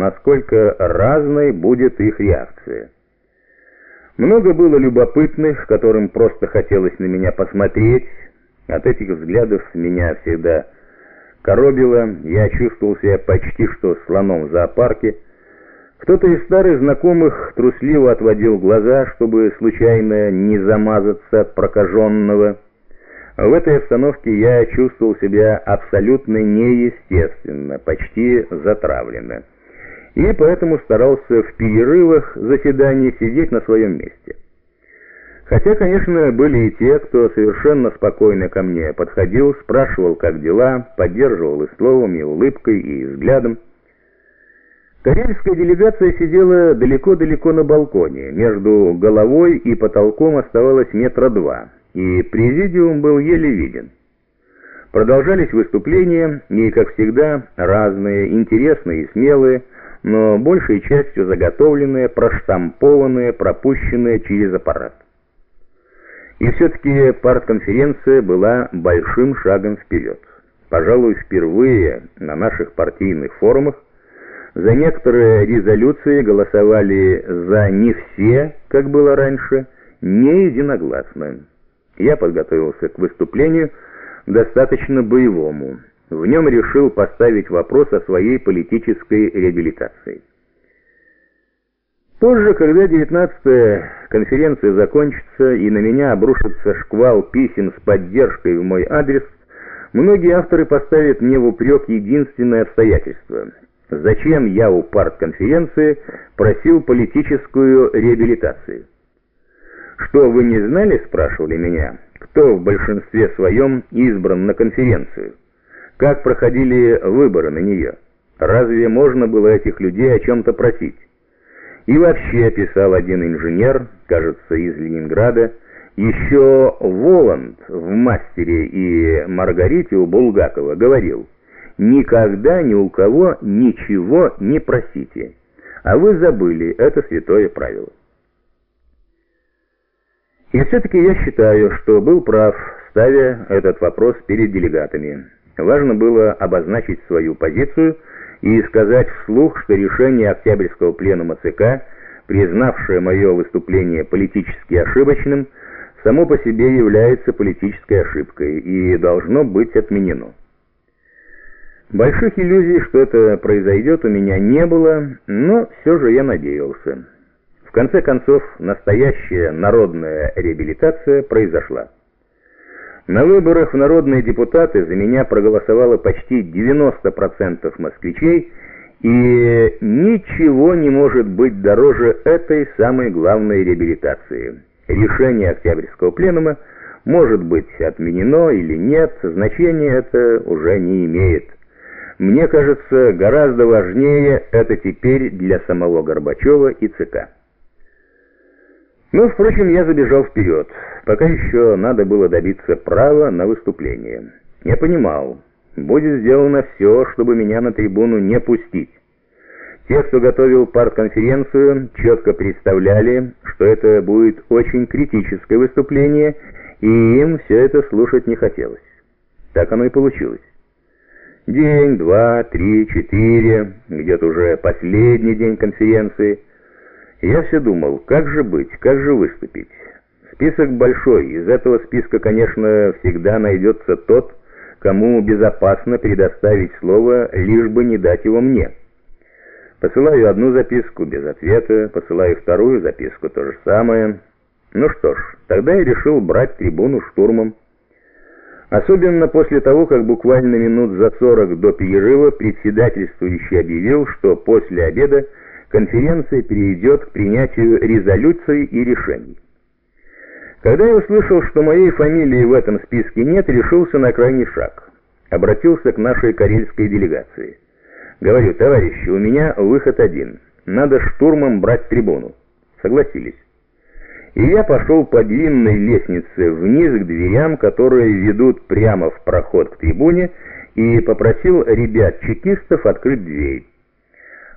насколько разной будет их реакция. Много было любопытных, которым просто хотелось на меня посмотреть. От этих взглядов меня всегда коробило, я чувствовал себя почти что слоном в зоопарке. Кто-то из старых знакомых трусливо отводил глаза, чтобы случайно не замазаться от прокаженного. В этой обстановке я чувствовал себя абсолютно неестественно, почти затравленно. И поэтому старался в перерывах заседаний сидеть на своем месте. Хотя, конечно, были и те, кто совершенно спокойно ко мне подходил, спрашивал, как дела, поддерживал и словом, и улыбкой, и взглядом. Карельская делегация сидела далеко-далеко на балконе. Между головой и потолком оставалось метра два, и президиум был еле виден. Продолжались выступления, и, как всегда, разные, интересные и смелые, но большей частью заготовленные, проштампованные, пропущенные через аппарат. И все-таки партконференция была большим шагом вперед. Пожалуй, впервые на наших партийных форумах за некоторые резолюции голосовали за не все, как было раньше, не единогласно. Я подготовился к выступлению достаточно боевому. В нем решил поставить вопрос о своей политической реабилитации. Позже, когда 19-я конференция закончится и на меня обрушится шквал писем с поддержкой в мой адрес, многие авторы поставят мне в упрек единственное обстоятельство. Зачем я у партконференции просил политическую реабилитацию? «Что, вы не знали?» – спрашивали меня. «Кто в большинстве своем избран на конференцию? Как проходили выборы на нее? Разве можно было этих людей о чем-то просить?» И вообще, писал один инженер, кажется, из Ленинграда, еще Воланд в «Мастере» и «Маргарите» у Булгакова говорил, «Никогда ни у кого ничего не просите, а вы забыли это святое правило». И все-таки я считаю, что был прав, ставя этот вопрос перед делегатами. Важно было обозначить свою позицию – и сказать вслух, что решение Октябрьского пленума ЦК, признавшее мое выступление политически ошибочным, само по себе является политической ошибкой и должно быть отменено. Больших иллюзий, что это произойдет, у меня не было, но все же я надеялся. В конце концов, настоящая народная реабилитация произошла. На выборах в народные депутаты за меня проголосовало почти 90% москвичей, и ничего не может быть дороже этой самой главной реабилитации. Решение Октябрьского пленума может быть отменено или нет, значения это уже не имеет. Мне кажется, гораздо важнее это теперь для самого Горбачева и ЦК. Но, впрочем, я забежал вперед. Пока еще надо было добиться права на выступление. Я понимал, будет сделано все, чтобы меня на трибуну не пустить. Те, кто готовил партконференцию, четко представляли, что это будет очень критическое выступление, и им все это слушать не хотелось. Так оно и получилось. День, два, три, четыре, где-то уже последний день конференции – я все думал, как же быть, как же выступить. Список большой, из этого списка, конечно, всегда найдется тот, кому безопасно предоставить слово, лишь бы не дать его мне. Посылаю одну записку без ответа, посылаю вторую записку, то же самое. Ну что ж, тогда я решил брать трибуну штурмом. Особенно после того, как буквально минут за сорок до перерыва председательствующий объявил, что после обеда конференция перейдет к принятию резолюций и решений. Когда я услышал, что моей фамилии в этом списке нет, решился на крайний шаг. Обратился к нашей карельской делегации. Говорю, товарищи, у меня выход один. Надо штурмом брать трибуну. Согласились. И я пошел по длинной лестнице вниз к дверям, которые ведут прямо в проход к трибуне, и попросил ребят-чекистов открыть дверь.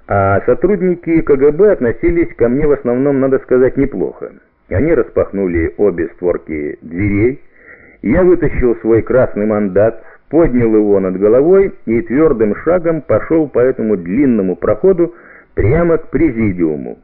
А сотрудники КГБ относились ко мне в основном, надо сказать, неплохо. Они распахнули обе створки дверей. Я вытащил свой красный мандат, поднял его над головой и твердым шагом пошел по этому длинному проходу прямо к президиуму.